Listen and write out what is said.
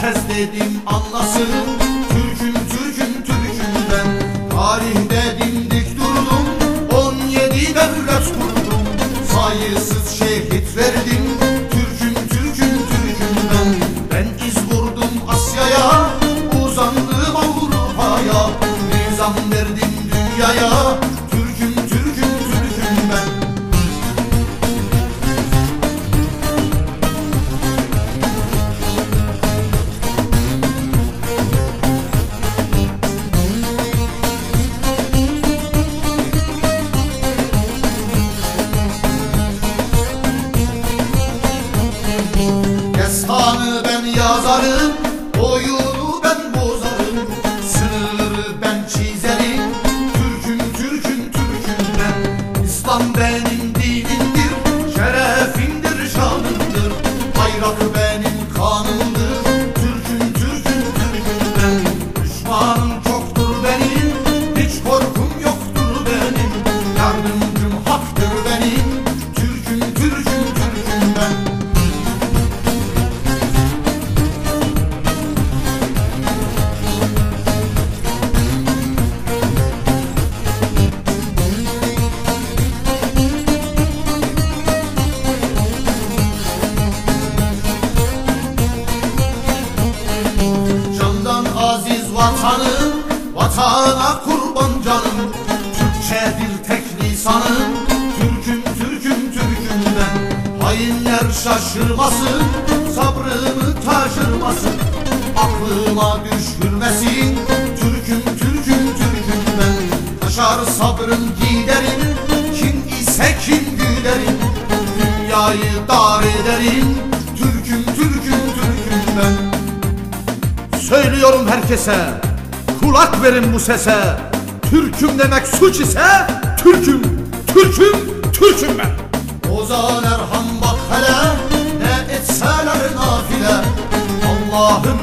Kes dedim anlasın Türk'üm Türk'üm Türk'üm ben Tarihte dimdik durdum 17 devlet kurdum. Sayısız şehit verdim Türk'üm Türk'üm Türk'üm ben Ben iz vurdum Asya'ya Uzandım Avrupa'ya. Nizam verdim dünyaya aşarım Oyunu ben bozarım. Sınırları ben çizerim vatanım Vatana kurban canım. Türkçedir tek lisanım Türküm Türküm Türküm ben. Hainler şaşırmasın Sabrımı taşırmasın. Aklıma düşürmesin Türküm Türküm Türküm ben. Taşar sabrım giderim Kim ise kim güderim Dünyayı dar ederim Türküm Türküm Türküm ben Söylüyorum herkese. Kulak verin bu sese. Türküm demek suç ise Türküm, Türküm, Türküm ben. Ozan Erhan bak hele Ne etseler nafile. Allah'ım